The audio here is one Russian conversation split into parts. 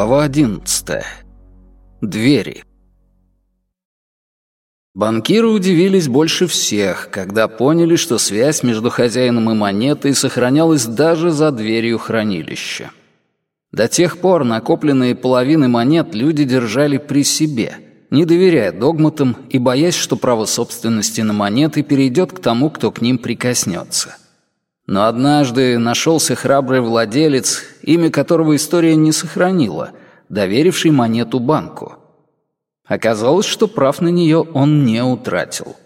Глава 11. Двери. Банкиры удивились больше всех, когда поняли, что связь между хозяином и монетой сохранялась даже за дверью хранилища. До тех пор накопленные половины монет люди держали при себе, не доверяя догматам и боясь, что право собственности на монеты перейдет к тому, кто к ним прикоснется. Но однажды нашелся храбрый владелец, имя которого история не сохранила, доверивший монету банку. Оказалось, что прав на нее он не утратил.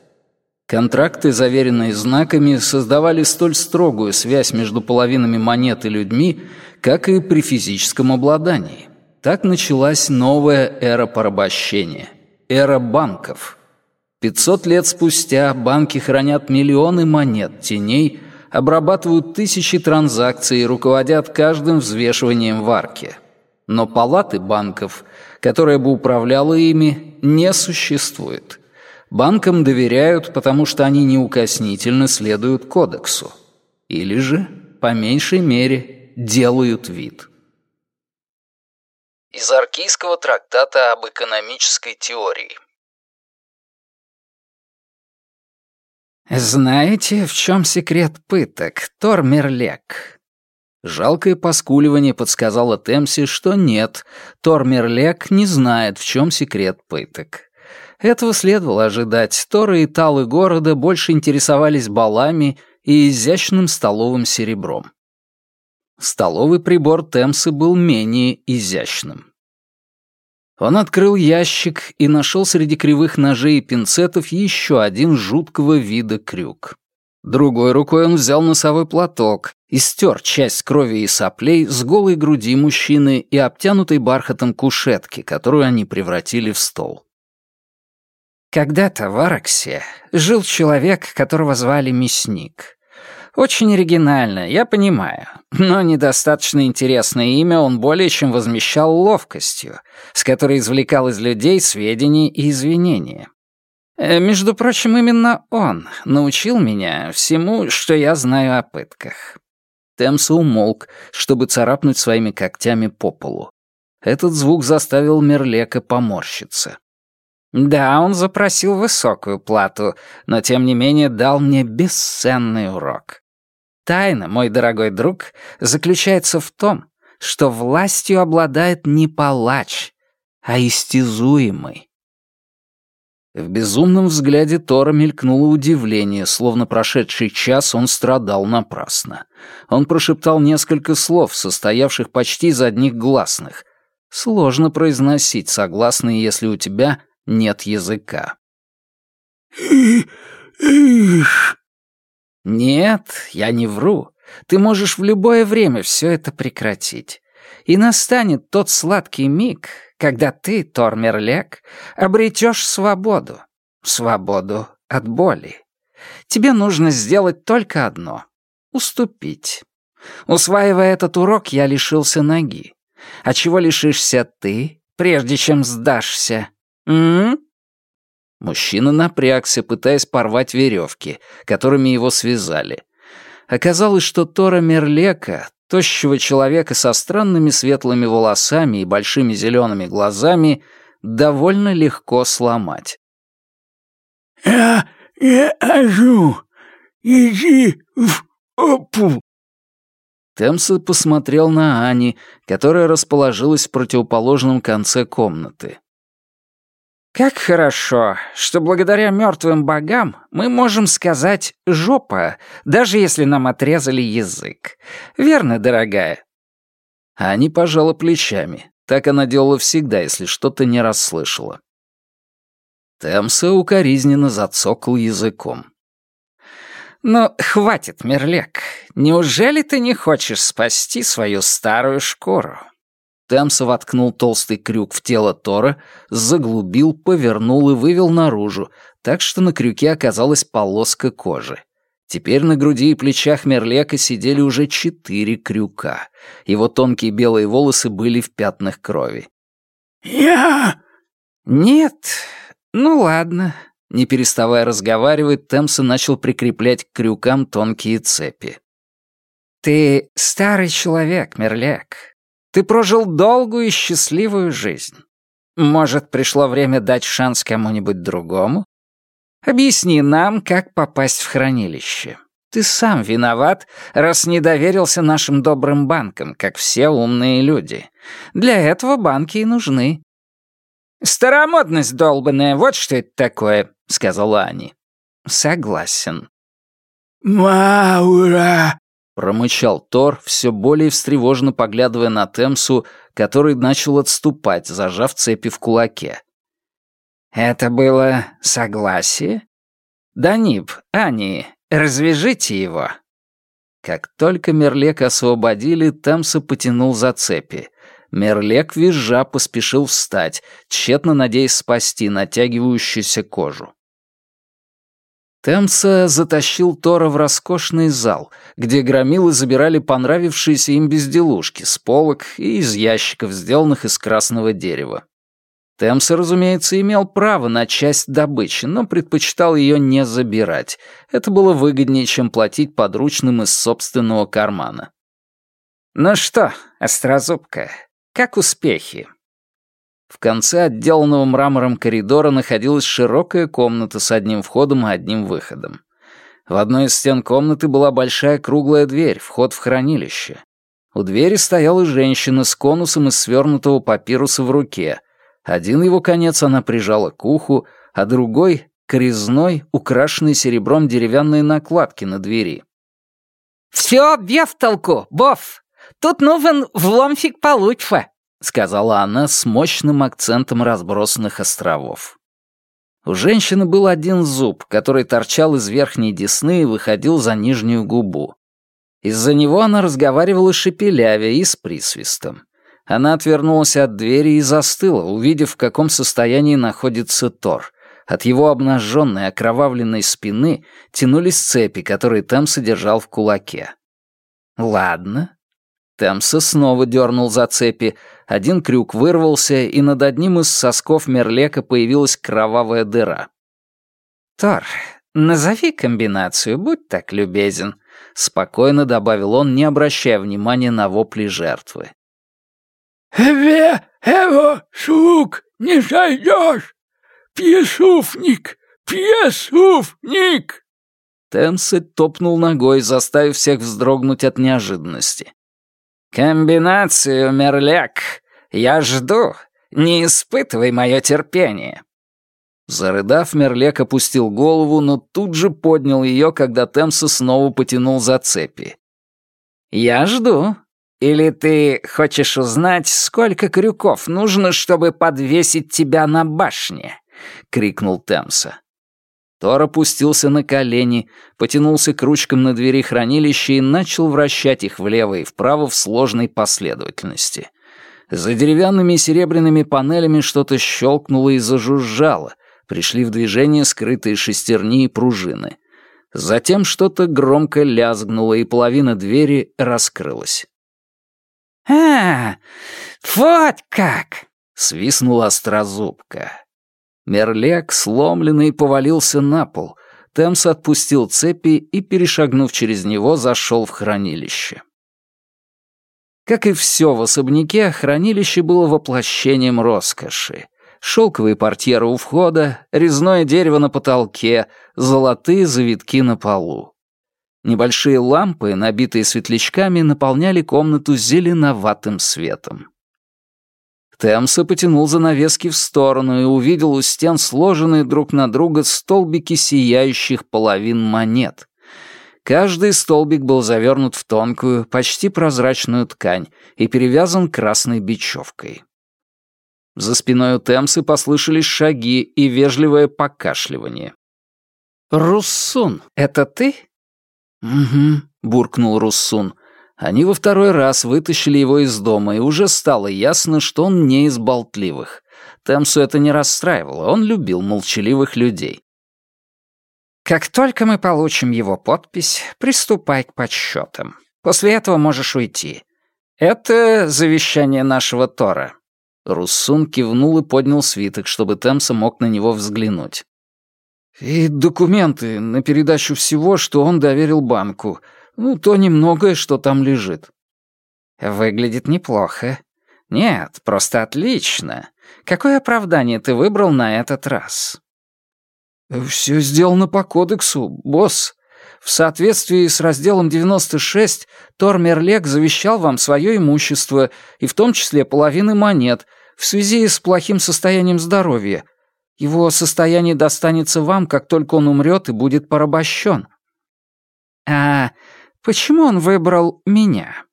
Контракты, заверенные знаками, создавали столь строгую связь между половинами монет и людьми, как и при физическом обладании. Так началась новая эра порабощения, эра банков. 500 лет спустя банки хранят миллионы монет теней, обрабатывают тысячи транзакций и руководят каждым взвешиванием в арке. Но палаты банков, которая бы управляла ими, не существует. Банкам доверяют, потому что они неукоснительно следуют кодексу. Или же, по меньшей мере, делают вид. Из Аркийского трактата об экономической теории. «Знаете, в чем секрет пыток, Тор Мерлек?» Жалкое поскуливание подсказало Темси, что нет, Тор Мерлек не знает, в чем секрет пыток. Этого следовало ожидать. Торы и талы города больше интересовались балами и изящным столовым серебром. Столовый прибор Темсы был менее изящным. Он открыл ящик и нашел среди кривых ножей и пинцетов еще один жуткого вида крюк. Другой рукой он взял носовой платок и стер часть крови и соплей с голой груди мужчины и обтянутой бархатом кушетки, которую они превратили в стол. Когда-то в Араксе жил человек, которого звали Мясник. Очень оригинально, я понимаю, но недостаточно интересное имя он более чем возмещал ловкостью, с которой извлекал из людей сведения и извинения. Э, между прочим, именно он научил меня всему, что я знаю о пытках. Темса умолк, чтобы царапнуть своими когтями по полу. Этот звук заставил Мерлека поморщиться. Да, он запросил высокую плату, но тем не менее дал мне бесценный урок. Тайна, мой дорогой друг, заключается в том, что властью обладает не палач, а истязуемый. В безумном взгляде Тора мелькнуло удивление, словно прошедший час он страдал напрасно. Он прошептал несколько слов, состоявших почти из одних гласных. Сложно произносить согласные, если у тебя нет языка. Нет, я не вру. Ты можешь в любое время все это прекратить. И настанет тот сладкий миг, когда ты, Тормерлек, обретешь свободу. Свободу от боли. Тебе нужно сделать только одно — уступить. Усваивая этот урок, я лишился ноги. А чего лишишься ты, прежде чем сдашься? М? Мужчина напрягся, пытаясь порвать веревки, которыми его связали. Оказалось, что Тора Мерлека, тощего человека со странными светлыми волосами и большими зелеными глазами, довольно легко сломать. «Я не ожу. Иди в опу». Темса посмотрел на Ани, которая расположилась в противоположном конце комнаты. Как хорошо, что благодаря мертвым богам мы можем сказать «жопа», даже если нам отрезали язык. Верно, дорогая?» Ани пожала плечами. Так она делала всегда, если что-то не расслышала. Темса укоризненно зацокал языком. «Ну, хватит, Мерлек. Неужели ты не хочешь спасти свою старую шкуру?» Темса воткнул толстый крюк в тело Тора, заглубил, повернул и вывел наружу, так что на крюке оказалась полоска кожи. Теперь на груди и плечах Мерлека сидели уже четыре крюка. Его тонкие белые волосы были в пятнах крови. «Я...» «Нет. Ну ладно». Не переставая разговаривать, Темса начал прикреплять к крюкам тонкие цепи. «Ты старый человек, Мерлек. Ты прожил долгую и счастливую жизнь. Может, пришло время дать шанс кому-нибудь другому? Объясни нам, как попасть в хранилище. Ты сам виноват, раз не доверился нашим добрым банкам, как все умные люди. Для этого банки и нужны». «Старомодность долбанная, вот что это такое», — сказала Ани. «Согласен». «Маура!» — промычал Тор, все более встревоженно поглядывая на Темсу, который начал отступать, зажав цепи в кулаке. «Это было согласие?» «Даниб, Ани, развяжите его!» Как только Мерлека освободили, Темса потянул за цепи. Мерлек, визжа, поспешил встать, тщетно надеясь спасти натягивающуюся кожу. Темса затащил Тора в роскошный зал, где громилы забирали понравившиеся им безделушки с полок и из ящиков, сделанных из красного дерева. Темса, разумеется, имел право на часть добычи, но предпочитал ее не забирать. Это было выгоднее, чем платить подручным из собственного кармана. «Ну что, острозубка, как успехи?» В конце отделанного мрамором коридора находилась широкая комната с одним входом и одним выходом. В одной из стен комнаты была большая круглая дверь, вход в хранилище. У двери стояла женщина с конусом из свернутого папируса в руке. Один его конец она прижала к уху, а другой — к резной, украшенной серебром деревянной накладке на двери. «Все без толку, Боф! Тут нужен вломфик получше!» Сказала она с мощным акцентом разбросанных островов. У женщины был один зуб, который торчал из верхней десны и выходил за нижнюю губу. Из-за него она разговаривала шепелявя и с присвистом. Она отвернулась от двери и застыла, увидев, в каком состоянии находится Тор. От его обнаженной, окровавленной спины тянулись цепи, которые Тэм содержал в кулаке. «Ладно». Темса снова дернул за цепи, один крюк вырвался, и над одним из сосков Мерлека появилась кровавая дыра. «Тор, назови комбинацию, будь так любезен», — спокойно добавил он, не обращая внимания на вопли жертвы. «Эве, эво, шук, не сойдешь! Пьесуфник, пьесуфник!» Тенсет топнул ногой, заставив всех вздрогнуть от неожиданности. «Комбинацию, Мерляк! Я жду! Не испытывай мое терпение!» Зарыдав, Мерлек опустил голову, но тут же поднял ее, когда Темса снова потянул за цепи. «Я жду. Или ты хочешь узнать, сколько крюков нужно, чтобы подвесить тебя на башне?» — крикнул Темса. Тор опустился на колени, потянулся к ручкам на двери хранилища и начал вращать их влево и вправо в сложной последовательности. За деревянными и серебряными панелями что-то щелкнуло и зажужжало, пришли в движение скрытые шестерни и пружины. Затем что-то громко лязгнуло, и половина двери раскрылась. «А, вот как!» — свистнула острозубка. Мерлек, сломленный, повалился на пол. Темс отпустил цепи и, перешагнув через него, зашел в хранилище. Как и все в особняке, хранилище было воплощением роскоши. Шелковые портьеры у входа, резное дерево на потолке, золотые завитки на полу. Небольшие лампы, набитые светлячками, наполняли комнату зеленоватым светом. Темса потянул занавески в сторону и увидел у стен сложенные друг на друга столбики сияющих половин монет. Каждый столбик был завернут в тонкую, почти прозрачную ткань и перевязан красной бечевкой. За спиной у Темсы послышались шаги и вежливое покашливание. «Руссун, это ты?» «Угу», — буркнул Руссун. Они во второй раз вытащили его из дома, и уже стало ясно, что он не из болтливых. Темсу это не расстраивало, он любил молчаливых людей. «Как только мы получим его подпись, приступай к подсчетам. После этого можешь уйти. Это завещание нашего Тора». Руссун кивнул и поднял свиток, чтобы Темса мог на него взглянуть. «И документы на передачу всего, что он доверил банку. Ну, то немногое, что там лежит». «Выглядит неплохо. «Нет, просто отлично. Какое оправдание ты выбрал на этот раз?» «Все сделано по кодексу, босс. В соответствии с разделом 96 Тор Мерлек завещал вам свое имущество, и в том числе половины монет, в связи с плохим состоянием здоровья. Его состояние достанется вам, как только он умрет и будет порабощен». «А почему он выбрал меня?»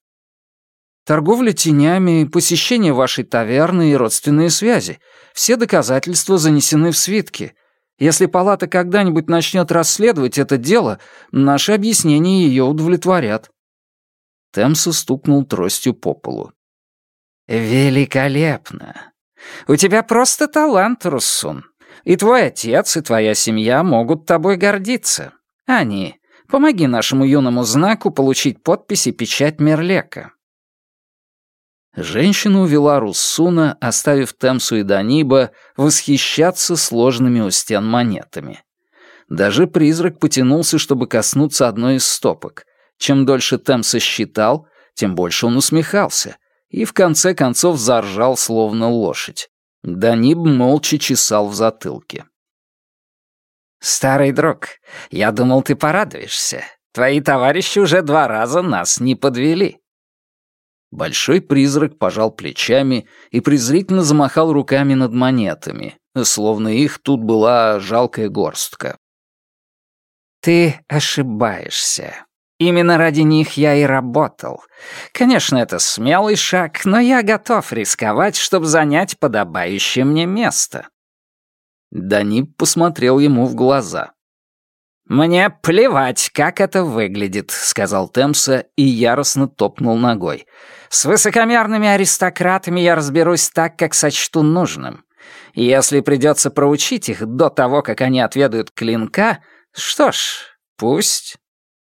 Торговля тенями, посещение вашей таверны и родственные связи. Все доказательства занесены в свитки. Если палата когда-нибудь начнет расследовать это дело, наши объяснения ее удовлетворят». Темса стукнул тростью по полу. «Великолепно. У тебя просто талант, Руссун. И твой отец, и твоя семья могут тобой гордиться. Они, помоги нашему юному знаку получить подпись и печать Мерлека». Женщина увела Руссуна, оставив Темсу и Даниба восхищаться сложными у стен монетами. Даже призрак потянулся, чтобы коснуться одной из стопок. Чем дольше Темса считал, тем больше он усмехался, и в конце концов заржал, словно лошадь. Даниб молча чесал в затылке. «Старый друг, я думал, ты порадуешься. Твои товарищи уже два раза нас не подвели». Большой призрак пожал плечами и презрительно замахал руками над монетами, словно их тут была жалкая горстка. «Ты ошибаешься. Именно ради них я и работал. Конечно, это смелый шаг, но я готов рисковать, чтобы занять подобающее мне место». Данип посмотрел ему в глаза. «Мне плевать, как это выглядит», — сказал Темса и яростно топнул ногой. «С высокомерными аристократами я разберусь так, как сочту нужным. Если придется проучить их до того, как они отведают клинка, что ж, пусть».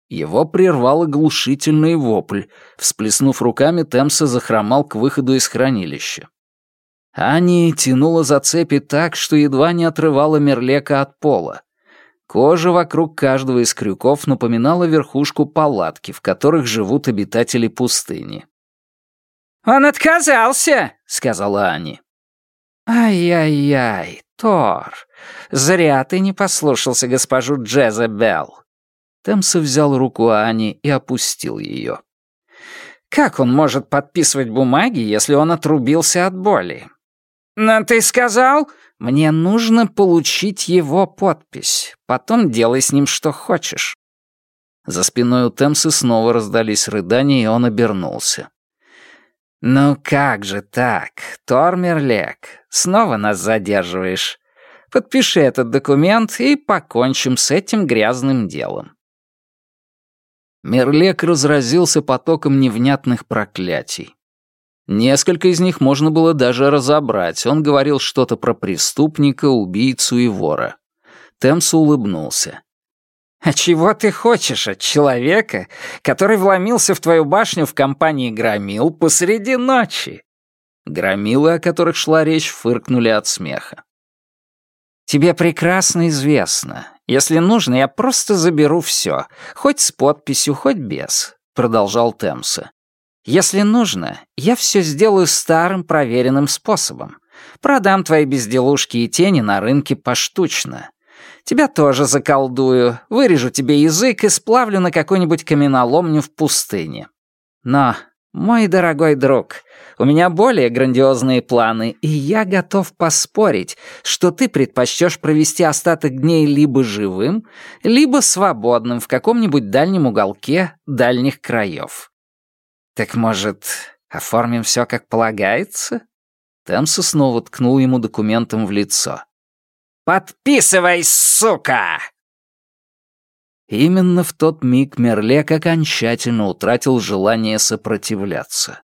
Его прервал оглушительный вопль. Всплеснув руками, Темса захромал к выходу из хранилища. Ани тянула за цепи так, что едва не отрывала Мерлека от пола. Кожа вокруг каждого из крюков напоминала верхушку палатки, в которых живут обитатели пустыни. «Он отказался!» — сказала Ани. «Ай-яй-яй, Тор, зря ты не послушался госпожу Джезебел». Темса взял руку Ани и опустил ее. «Как он может подписывать бумаги, если он отрубился от боли?» «Но ты сказал...» Мне нужно получить его подпись. Потом делай с ним что хочешь». За спиной у Темсы снова раздались рыдания, и он обернулся. «Ну как же так, Тормерлек, снова нас задерживаешь. Подпиши этот документ и покончим с этим грязным делом». Мерлек разразился потоком невнятных проклятий. Несколько из них можно было даже разобрать. Он говорил что-то про преступника, убийцу и вора. Темс улыбнулся. «А чего ты хочешь от человека, который вломился в твою башню в компании громил посреди ночи?» Громилы, о которых шла речь, фыркнули от смеха. «Тебе прекрасно известно. Если нужно, я просто заберу все, хоть с подписью, хоть без», — продолжал Темса. Если нужно, я все сделаю старым проверенным способом. Продам твои безделушки и тени на рынке поштучно. Тебя тоже заколдую, вырежу тебе язык и сплавлю на какую-нибудь каменоломню в пустыне. Но, мой дорогой друг, у меня более грандиозные планы, и я готов поспорить, что ты предпочтешь провести остаток дней либо живым, либо свободным в каком-нибудь дальнем уголке дальних краев. «Так, может, оформим все как полагается?» Темса снова ткнул ему документом в лицо. «Подписывай, сука!» Именно в тот миг Мерлек окончательно утратил желание сопротивляться.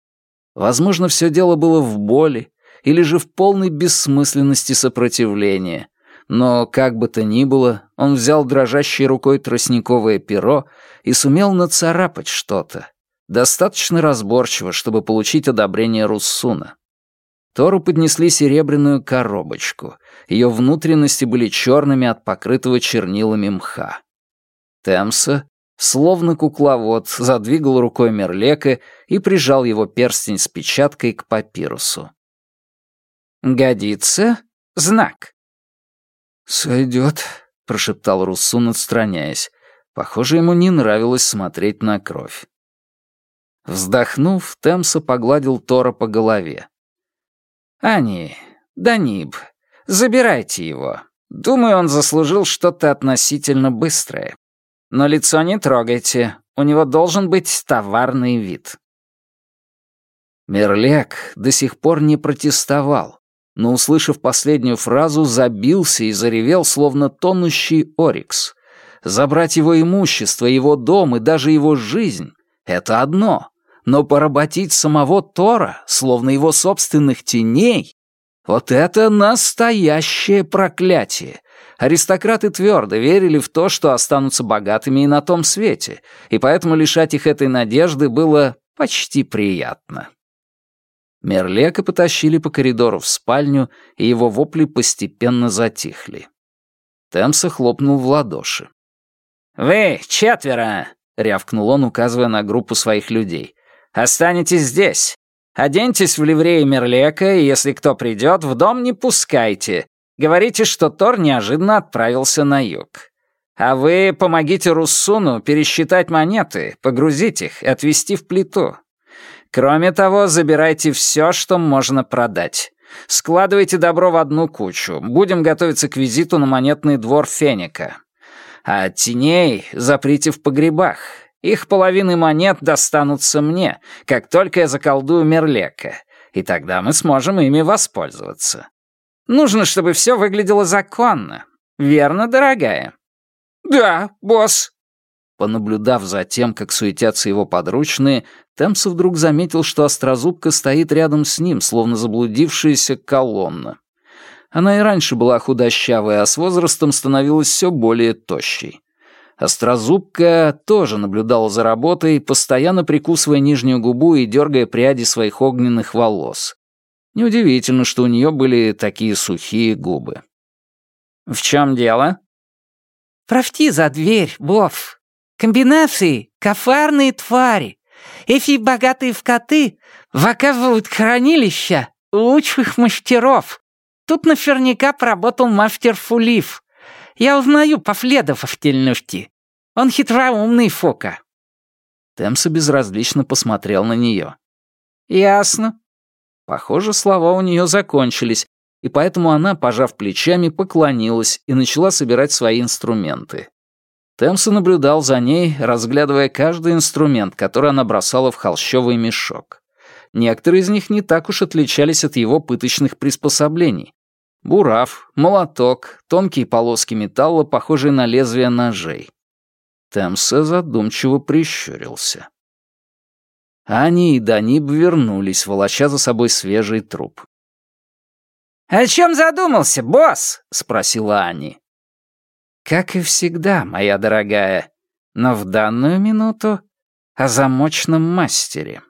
Возможно, все дело было в боли или же в полной бессмысленности сопротивления, но, как бы то ни было, он взял дрожащей рукой тростниковое перо и сумел нацарапать что-то, Достаточно разборчиво, чтобы получить одобрение Руссуна. Тору поднесли серебряную коробочку. Ее внутренности были черными от покрытого чернилами мха. Темса Словно кукловод задвигал рукой Мерлека и прижал его перстень с печаткой к папирусу. «Годится? Знак». «Сойдет», — прошептал Руссун, отстраняясь. Похоже, ему не нравилось смотреть на кровь. Вздохнув, Темса погладил Тора по голове. «Ани, Даниб, забирайте его. Думаю, он заслужил что-то относительно быстрое. Но лицо не трогайте, у него должен быть товарный вид». Мерлек до сих пор не протестовал, но, услышав последнюю фразу, забился и заревел, словно тонущий Орикс. Забрать его имущество, его дом и даже его жизнь — это одно, но поработить самого Тора, словно его собственных теней, вот это настоящее проклятие. Аристократы твердо верили в то, что останутся богатыми и на том свете, и поэтому лишать их этой надежды было почти приятно. Мерлека потащили по коридору в спальню, и его вопли постепенно затихли. Темса хлопнул в ладоши. «Вы, четверо!» — рявкнул он, указывая на группу своих людей. «Останетесь здесь. Оденьтесь в ливреи Мерлека, и если кто придет, в дом не пускайте. Говорите, что Тор неожиданно отправился на юг. А вы помогите Руссуну пересчитать монеты, погрузить их и отвезти в плиту. Кроме того, забирайте все, что можно продать. Складывайте добро в одну кучу. Будем готовиться к визиту на монетный двор Феника. А теней заприте в погребах. Их половины монет достанутся мне, как только я заколдую Мерлека, и тогда мы сможем ими воспользоваться. Нужно, чтобы все выглядело законно. Верно, дорогая?» «Да, босс», Понаблюдав за тем, как суетятся его подручные, Темса вдруг заметил, что Острозубка стоит рядом с ним, словно заблудившаяся колонна. Она и раньше была худощавой, а с возрастом становилась все более тощей. Острозубка тоже наблюдала за работой, постоянно прикусывая нижнюю губу и дергая пряди своих огненных волос. Неудивительно, что у нее были такие сухие губы. «В чем дело?» «Правти за дверь, Бов. Комбинации — коварные твари. Эти богатые в коты выковывают хранилища лучших мастеров. Тут наверняка поработал мастер Фулив. Я узнаю по следовательности. Он хитроумный Фока». Темса безразлично посмотрел на нее. «Ясно». Похоже, слова у нее закончились, и поэтому она, пожав плечами, поклонилась и начала собирать свои инструменты. Темса наблюдал за ней, разглядывая каждый инструмент, который она бросала в холщовый мешок. Некоторые из них не так уж отличались от его пыточных приспособлений. Бурав, молоток, тонкие полоски металла, похожие на лезвия ножей. Темса задумчиво прищурился. Ани и Даниб вернулись, волоча за собой свежий труп. «О чем задумался, босс?» — спросила Ани. Как и всегда, моя дорогая, но в данную минуту о замочном мастере.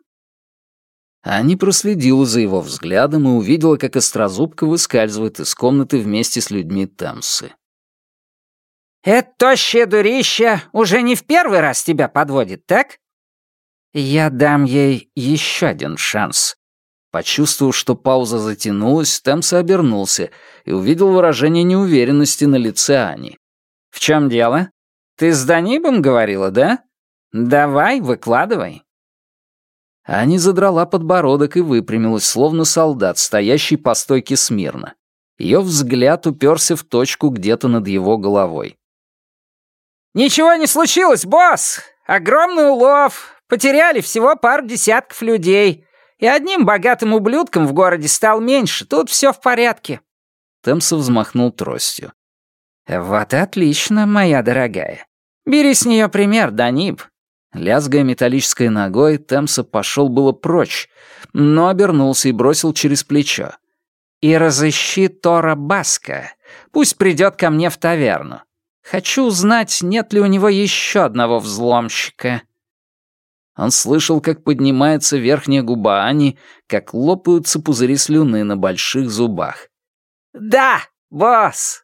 Ани проследила за его взглядом и увидела, как Острозубка выскальзывает из комнаты вместе с людьми Темсы. «Это тощее дурище уже не в первый раз тебя подводит, так?» «Я дам ей еще один шанс». Почувствовав, что пауза затянулась, Темса обернулся и увидел выражение неуверенности на лице Ани. «В чем дело? Ты с Данибом говорила, да? Давай, выкладывай». Ани задрала подбородок и выпрямилась, словно солдат, стоящий по стойке смирно. Ее взгляд уперся в точку где-то над его головой. «Ничего не случилось, босс! Огромный улов! Потеряли всего пару десятков людей. И одним богатым ублюдком в городе стал меньше. Тут все в порядке». Темсов взмахнул тростью. «Вот и отлично, моя дорогая. Бери с нее пример, Даниб». Лязгая металлической ногой, Темса пошел было прочь, но обернулся и бросил через плечо. «И разыщи Тора Баска. Пусть придет ко мне в таверну. Хочу узнать, нет ли у него еще одного взломщика». Он слышал, как поднимается верхняя губа Ани, как лопаются пузыри слюны на больших зубах. «Да, босс!»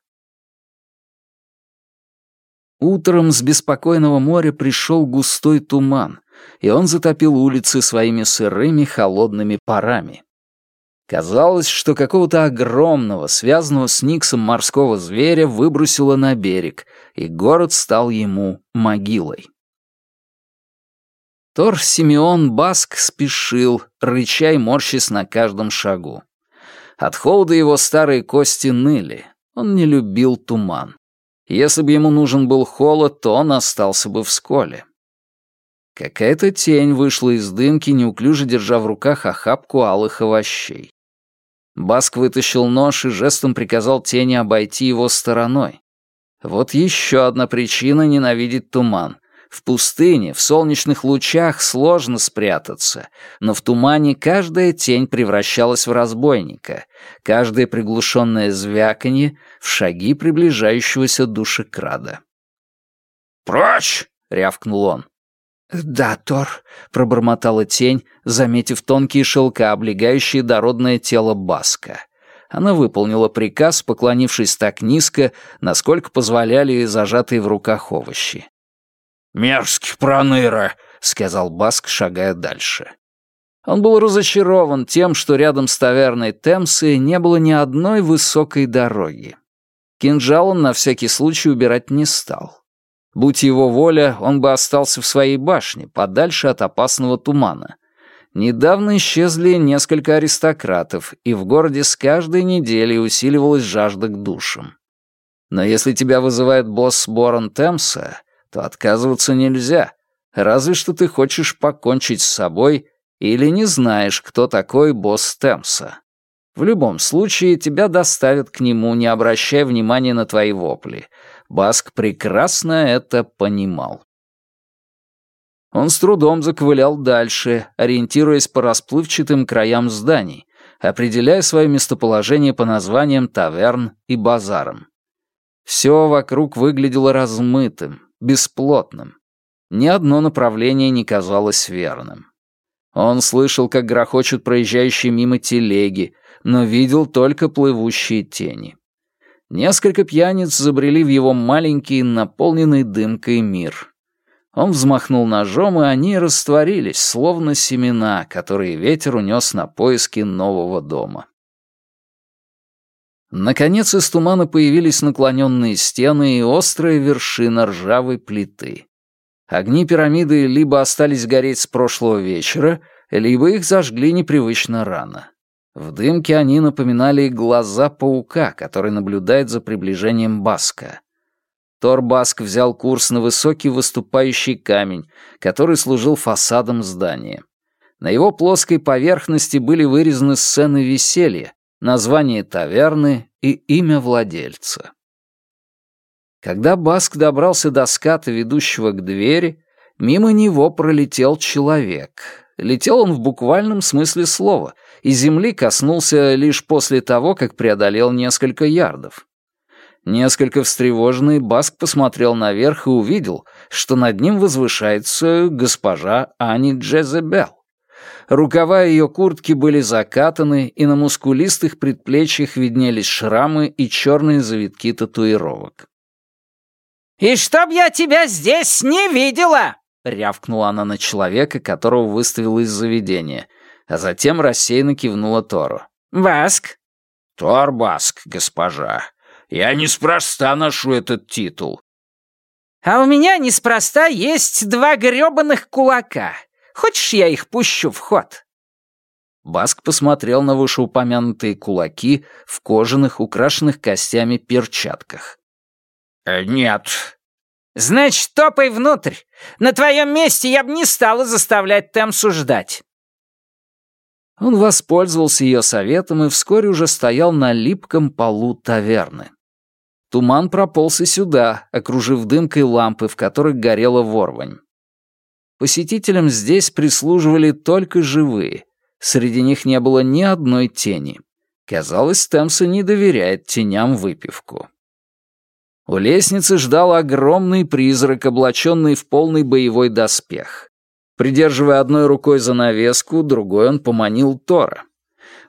Утром с беспокойного моря пришел густой туман, и он затопил улицы своими сырыми холодными парами. Казалось, что какого-то огромного, связанного с Никсом морского зверя выбросило на берег, и город стал ему могилой. Тор Симеон Баск спешил, рыча и морщась на каждом шагу. От холода его старые кости ныли. Он не любил туман. Если бы ему нужен был холод, то он остался бы в сколе. Какая-то тень вышла из дымки, неуклюже держа в руках охапку алых овощей. Баск вытащил нож и жестом приказал тени обойти его стороной. Вот еще одна причина ненавидеть туман. В пустыне, в солнечных лучах сложно спрятаться, но в тумане каждая тень превращалась в разбойника, каждое приглушенное звяканье — в шаги приближающегося душекрада. «Прочь!» — рявкнул он. «Да, Тор», — пробормотала тень, заметив тонкие шелка, облегающие дородное тело Баска. Она выполнила приказ, поклонившись так низко, насколько позволяли зажатые в руках овощи. «Мерзкий проныра», — сказал Баск, шагая дальше. Он был разочарован тем, что рядом с таверной Темсы не было ни одной высокой дороги. Кинжал он на всякий случай убирать не стал. Будь его воля, он бы остался в своей башне, подальше от опасного тумана. Недавно исчезли несколько аристократов, и в городе с каждой неделей усиливалась жажда к душам. Но если тебя вызывает босс Борон Темса, то отказываться нельзя, разве что ты хочешь покончить с собой или не знаешь, кто такой босс Темса. В любом случае, тебя доставят к нему, не обращая внимания на твои вопли — Баск прекрасно это понимал. Он с трудом заковылял дальше, ориентируясь по расплывчатым краям зданий, определяя свое местоположение по названиям таверн и базарам. Все вокруг выглядело размытым, бесплотным. Ни одно направление не казалось верным. Он слышал, как грохочут проезжающие мимо телеги, но видел только плывущие тени. Несколько пьяниц забрели в его маленький, наполненный дымкой мир. Он взмахнул ножом, и они растворились, словно семена, которые ветер унес на поиски нового дома. Наконец из тумана появились наклоненные стены и острая вершина ржавой плиты. Огни пирамиды либо остались гореть с прошлого вечера, либо их зажгли непривычно рано. В дымке они напоминали глаза паука, который наблюдает за приближением Баска. Тор Баск взял курс на высокий выступающий камень, который служил фасадом здания. На его плоской поверхности были вырезаны сцены веселья, название таверны и имя владельца. Когда Баск добрался до ската, ведущего к двери, мимо него пролетел человек. Летел он в буквальном смысле слова — и земли коснулся лишь после того, как преодолел несколько ярдов. Несколько встревоженный Баск посмотрел наверх и увидел, что над ним возвышается госпожа Ани Джезебел. Рукава ее куртки были закатаны, и на мускулистых предплечьях виднелись шрамы и черные завитки татуировок. «И чтоб я тебя здесь не видела!» — рявкнула она на человека, которого выставила из заведения — а затем рассеянно кивнула Тору. «Баск?» «Тор Баск, госпожа. Я неспроста ношу этот титул». «А у меня неспроста есть два грёбаных кулака. Хочешь, я их пущу в ход?» Баск посмотрел на вышеупомянутые кулаки в кожаных, украшенных костями перчатках. «Э, «Нет». «Значит, топай внутрь. На твоем месте я бы не стала заставлять там суждать». Он воспользовался ее советом и вскоре уже стоял на липком полу таверны. Туман прополз и сюда, окружив дымкой лампы, в которых горела ворвань. Посетителям здесь прислуживали только живые. Среди них не было ни одной тени. Казалось, Темса не доверяет теням выпивку. У лестницы ждал огромный призрак, облаченный в полный боевой доспех. Придерживая одной рукой занавеску, другой он поманил Тора.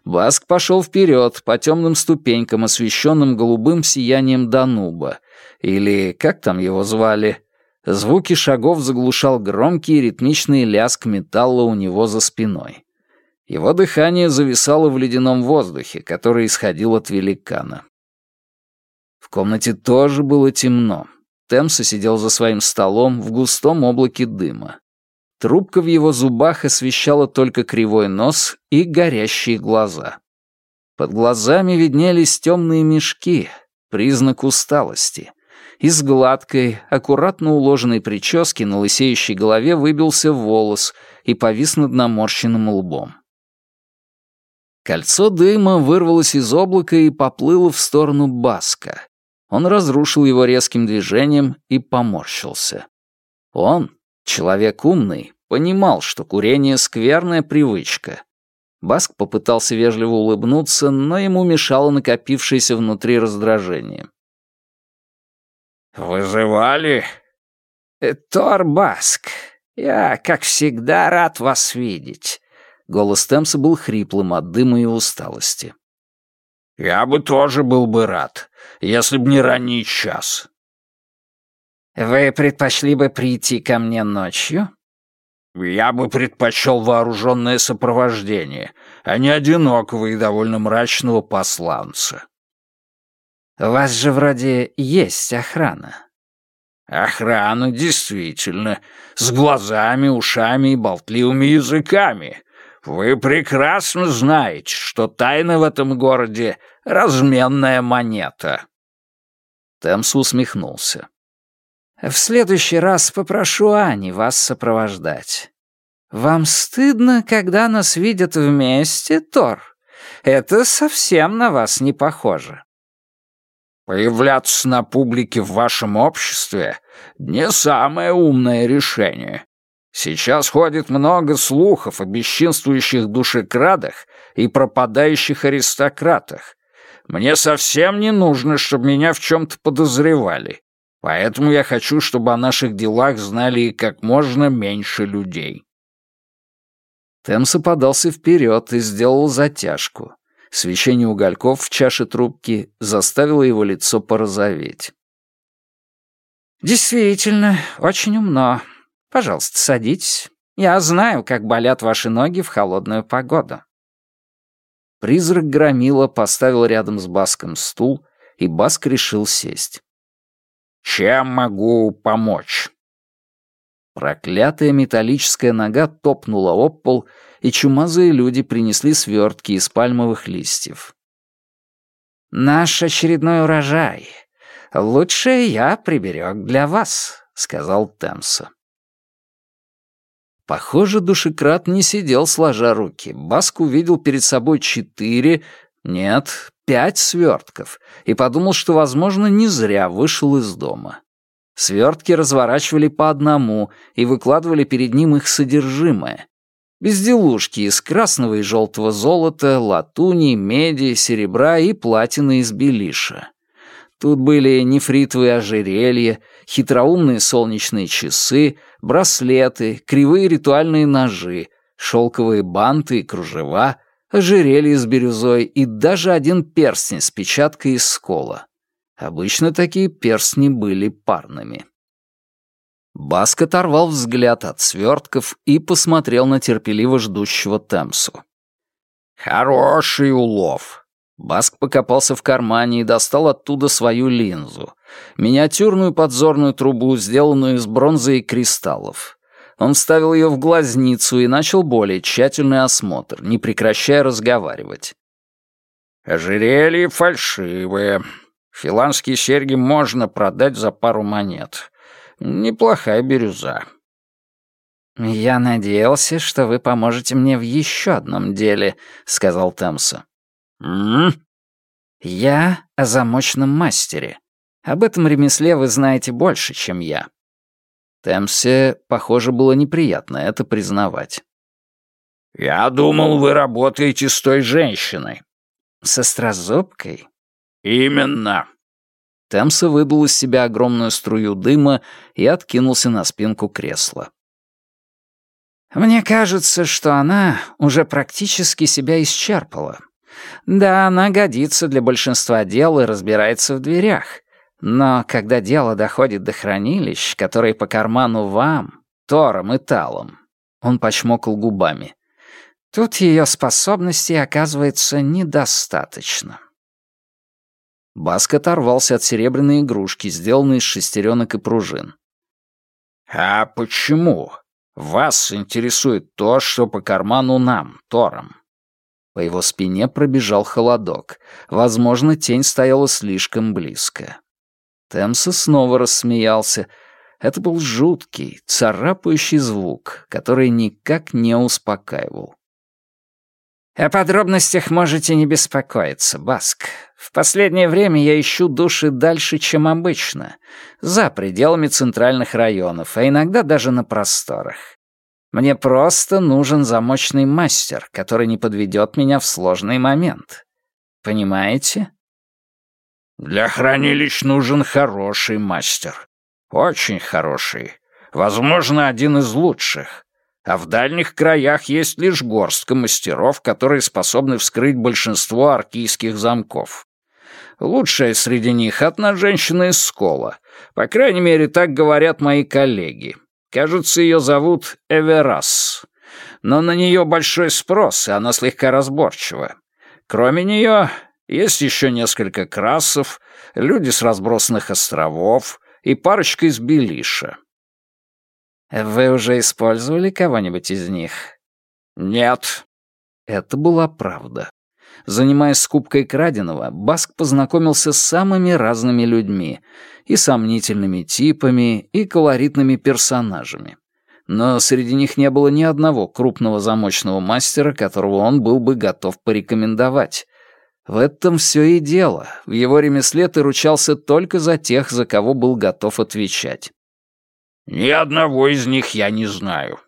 Баск пошел вперед по темным ступенькам, освещенным голубым сиянием Дануба, или как там его звали, звуки шагов заглушал громкий ритмичный лязг металла у него за спиной. Его дыхание зависало в ледяном воздухе, который исходил от великана. В комнате тоже было темно. Темса сидел за своим столом в густом облаке дыма. Трубка в его зубах освещала только кривой нос и горящие глаза. Под глазами виднелись темные мешки, признак усталости. Из гладкой, аккуратно уложенной прически на лысеющей голове выбился волос и повис над наморщенным лбом. Кольцо дыма вырвалось из облака и поплыло в сторону Баска. Он разрушил его резким движением и поморщился. Он, человек умный, понимал, что курение — скверная привычка. Баск попытался вежливо улыбнуться, но ему мешало накопившееся внутри раздражение. «Вызывали?» «Э, «Тор Баск, я, как всегда, рад вас видеть». Голос Темса был хриплым от дыма и усталости. «Я бы тоже был бы рад, если б не ранний час». «Вы предпочли бы прийти ко мне ночью?» «Я бы предпочел вооруженное сопровождение, а не одинокого и довольно мрачного посланца». «У вас же вроде есть охрана». «Охрана, действительно, с глазами, ушами и болтливыми языками. Вы прекрасно знаете, что тайна в этом городе — разменная монета». Темс усмехнулся. «В следующий раз попрошу Ани вас сопровождать. Вам стыдно, когда нас видят вместе, Тор? Это совсем на вас не похоже». «Появляться на публике в вашем обществе — не самое умное решение. Сейчас ходит много слухов о бесчинствующих душекрадах и пропадающих аристократах. Мне совсем не нужно, чтобы меня в чем-то подозревали. Поэтому я хочу, чтобы о наших делах знали как можно меньше людей». Темса подался вперед и сделал затяжку. Свечение угольков в чаше трубки заставило его лицо порозоветь. «Действительно, очень умно. Пожалуйста, садитесь. Я знаю, как болят ваши ноги в холодную погоду». Призрак Громила поставил рядом с Баском стул, и Баск решил сесть. «Чем могу помочь?» Проклятая металлическая нога топнула об пол, и чумазые люди принесли свертки из пальмовых листьев. «Наш очередной урожай. Лучшее я приберег для вас», — сказал Темса. Похоже, душекрат не сидел сложа руки. Баск увидел перед собой четыре, нет, пять свертков, и подумал, что, возможно, не зря вышел из дома. Свертки разворачивали по одному и выкладывали перед ним их содержимое. Безделушки из красного и желтого золота, латуни, меди, серебра и платины из белиша. Тут были нефритовые ожерелья, хитроумные солнечные часы, браслеты, кривые ритуальные ножи, шелковые банты и кружева, ожерелье с бирюзой и даже один перстень с печаткой из скола. Обычно такие перстни были парными. Баск оторвал взгляд от свертков и посмотрел на терпеливо ждущего Темсу. «Хороший улов», Баск покопался в кармане и достал оттуда свою линзу. Миниатюрную подзорную трубу, сделанную из бронзы и кристаллов. Он вставил ее в глазницу и начал более тщательный осмотр, не прекращая разговаривать. «Ожерелье фальшивые. Филанские серьги можно продать за пару монет. Неплохая бирюза». «Я надеялся, что вы поможете мне в еще одном деле», — сказал Темса. «М?», «Я о замочном мастере. Об этом ремесле вы знаете больше, чем я». Темсе, похоже, было неприятно это признавать. «Я думал, вы работаете с той женщиной». «С острозубкой?» «Именно». Темса выдул из себя огромную струю дыма и откинулся на спинку кресла. «Мне кажется, что она уже практически себя исчерпала. Да, она годится для большинства дел и разбирается в дверях. Но когда дело доходит до хранилищ, которые по карману вам, Тором и Талом, он почмокал губами, тут ее способностей оказывается недостаточно. Баск оторвался от серебряной игрушки, сделанной из шестеренок и пружин. «А почему? Вас интересует то, что по карману нам, Тором?» По его спине пробежал холодок. Возможно, тень стояла слишком близко. Темса снова рассмеялся. Это был жуткий, царапающий звук, который никак не успокаивал. «О подробностях можете не беспокоиться, Баск. В последнее время я ищу души дальше, чем обычно, за пределами центральных районов, а иногда даже на просторах. Мне просто нужен замочный мастер, который не подведет меня в сложный момент. Понимаете?» «Для хранилищ нужен хороший мастер. Очень хороший. Возможно, один из лучших а в дальних краях есть лишь горстка мастеров, которые способны вскрыть большинство аркийских замков. Лучшая среди них — одна женщина из Скола. По крайней мере, так говорят мои коллеги. Кажется, ее зовут Эверас. Но на нее большой спрос, и она слегка разборчива. Кроме нее, есть еще несколько красов, люди с разбросанных островов и парочка из Белиша. Вы уже использовали кого-нибудь из них? Нет. Это была правда. Занимаясь скупкой краденого, Баск познакомился с самыми разными людьми, и сомнительными типами, и колоритными персонажами. Но среди них не было ни одного крупного замочного мастера, которого он был бы готов порекомендовать. В этом все и дело. В его ремесле ты ручался только за тех, за кого был готов отвечать. «Ни одного из них я не знаю».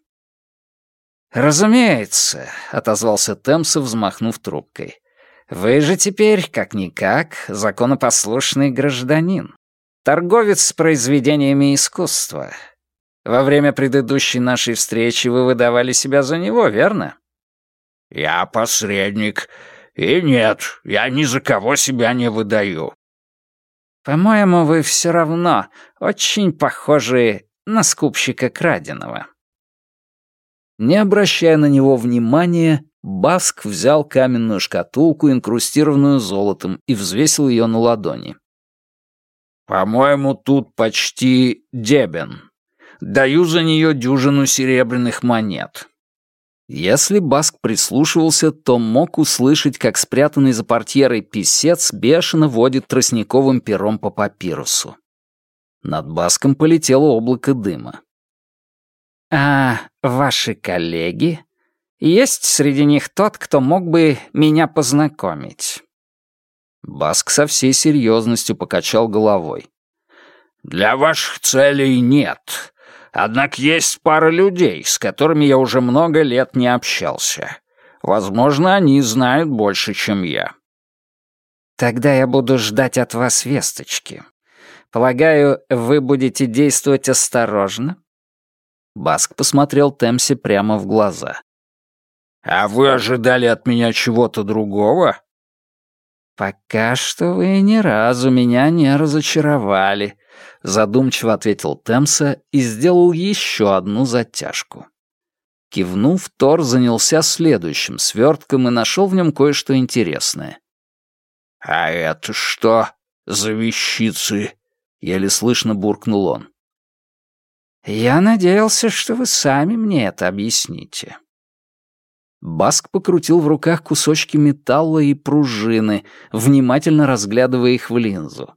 «Разумеется», — отозвался Темсов, взмахнув трубкой. «Вы же теперь, как-никак, законопослушный гражданин, торговец с произведениями искусства. Во время предыдущей нашей встречи вы выдавали себя за него, верно?» «Я посредник. И нет, я ни за кого себя не выдаю». «По-моему, вы все равно очень похожи на скупщика краденого. Не обращая на него внимания, Баск взял каменную шкатулку, инкрустированную золотом, и взвесил ее на ладони. «По-моему, тут почти дебен. Даю за нее дюжину серебряных монет». Если Баск прислушивался, то мог услышать, как спрятанный за портьерой писец бешено водит тростниковым пером по папирусу. Над Баском полетело облако дыма. «А ваши коллеги? Есть среди них тот, кто мог бы меня познакомить?» Баск со всей серьезностью покачал головой. «Для ваших целей нет. Однако есть пара людей, с которыми я уже много лет не общался. Возможно, они знают больше, чем я». «Тогда я буду ждать от вас весточки. Полагаю, вы будете действовать осторожно?» Баск посмотрел Темси прямо в глаза. «А вы ожидали от меня чего-то другого?» «Пока что вы ни разу меня не разочаровали», — задумчиво ответил Темса и сделал еще одну затяжку. Кивнув, Тор занялся следующим свертком и нашел в нем кое-что интересное. «А это что за вещицы?» Еле слышно буркнул он. «Я надеялся, что вы сами мне это объясните». Баск покрутил в руках кусочки металла и пружины, внимательно разглядывая их в линзу.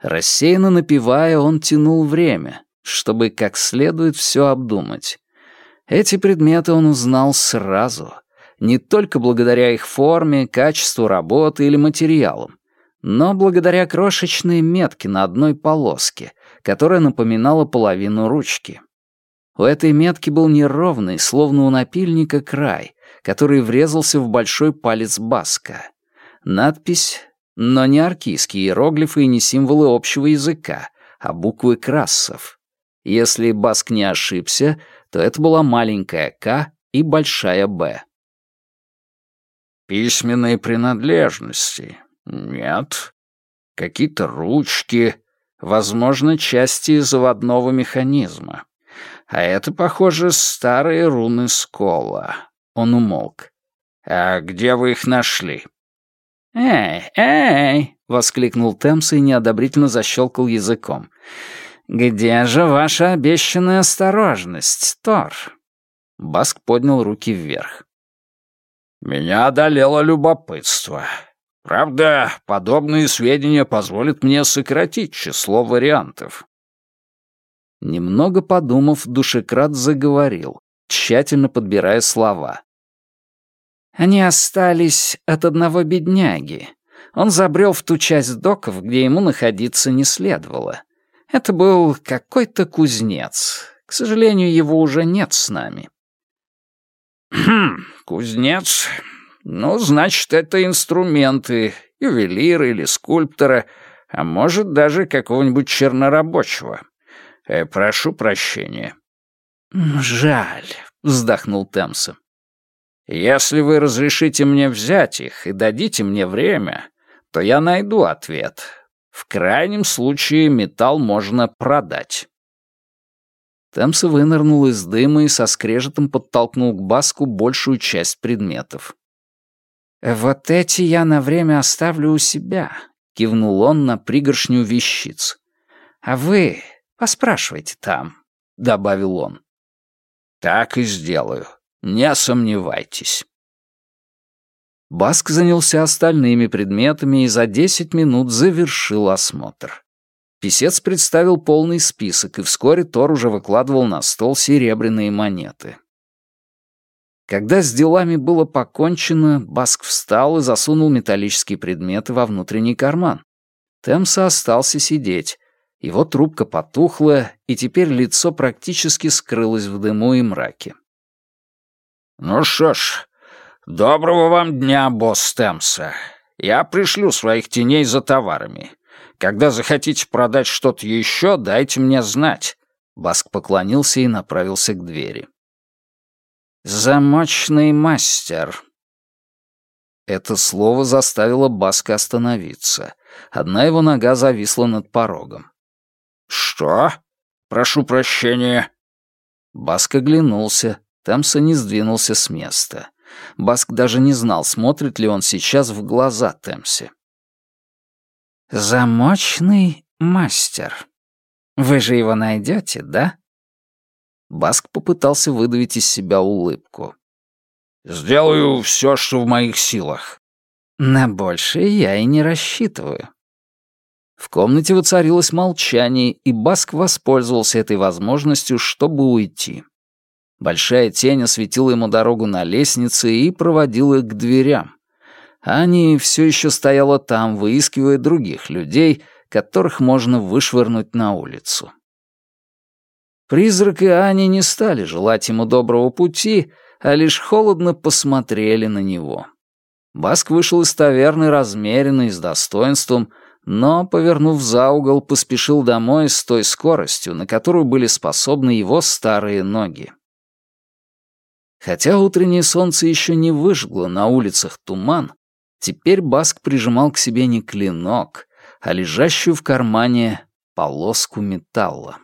Рассеянно напивая, он тянул время, чтобы как следует все обдумать. Эти предметы он узнал сразу, не только благодаря их форме, качеству работы или материалам, но благодаря крошечной метке на одной полоске, которая напоминала половину ручки. У этой метки был неровный, словно у напильника, край, который врезался в большой палец Баска. Надпись, но не аркийские иероглифы и не символы общего языка, а буквы крассов. Если Баск не ошибся, то это была маленькая «К» и большая «Б». «Письменные принадлежности», «Нет. Какие-то ручки. Возможно, части заводного механизма. А это, похоже, старые руны Скола. Он умолк. «А где вы их нашли?» «Эй, эй!» — воскликнул Темс и неодобрительно защелкал языком. «Где же ваша обещанная осторожность, Тор?» Баск поднял руки вверх. «Меня одолело любопытство. Правда, подобные сведения позволят мне сократить число вариантов». Немного подумав, душекрат заговорил, тщательно подбирая слова. Они остались от одного бедняги. Он забрел в ту часть доков, где ему находиться не следовало. Это был какой-то кузнец. К сожалению, его уже нет с нами. «Хм, кузнец. Ну, значит, это инструменты, ювелира или скульптора, а может, даже какого-нибудь чернорабочего. Э, прошу прощения». «Жаль», — вздохнул Темса. Если вы разрешите мне взять их и дадите мне время, то я найду ответ. В крайнем случае металл можно продать». Темса вынырнул из дыма и со скрежетом подтолкнул к Баску большую часть предметов. «Вот эти я на время оставлю у себя», — кивнул он на пригоршню вещиц. «А вы поспрашивайте там», — добавил он. «Так и сделаю», не сомневайтесь. Баск занялся остальными предметами и за десять минут завершил осмотр. Песец представил полный список, и вскоре Тор уже выкладывал на стол серебряные монеты. Когда с делами было покончено, Баск встал и засунул металлические предметы во внутренний карман. Темса остался сидеть. Его трубка потухла, и теперь лицо практически скрылось в дыму и мраке. «Ну что ж, доброго вам дня, босс Темса. Я пришлю своих теней за товарами. Когда захотите продать что-то еще, дайте мне знать». Баск поклонился и направился к двери. «Замочный мастер». Это слово заставило Баска остановиться. Одна его нога зависла над порогом. «Что? Прошу прощения». Баск оглянулся, Тамса не сдвинулся с места. Баск даже не знал, смотрит ли он сейчас в глаза Темсе. «Замочный мастер. Вы же его найдете, да?» Баск попытался выдавить из себя улыбку. «Сделаю все, что в моих силах». «На большее я и не рассчитываю». В комнате воцарилось молчание, и Баск воспользовался этой возможностью, чтобы уйти. Большая тень осветила ему дорогу на лестнице и проводила к дверям. Ани все еще стояла там, выискивая других людей, которых можно вышвырнуть на улицу. Призрак и Ани не стали желать ему доброго пути, а лишь холодно посмотрели на него. Баск вышел из таверны размеренный, с достоинством, но, повернув за угол, поспешил домой с той скоростью, на которую были способны его старые ноги. Хотя утреннее солнце еще не выжгло на улицах туман, теперь Баск прижимал к себе не клинок, а лежащую в кармане полоску металла.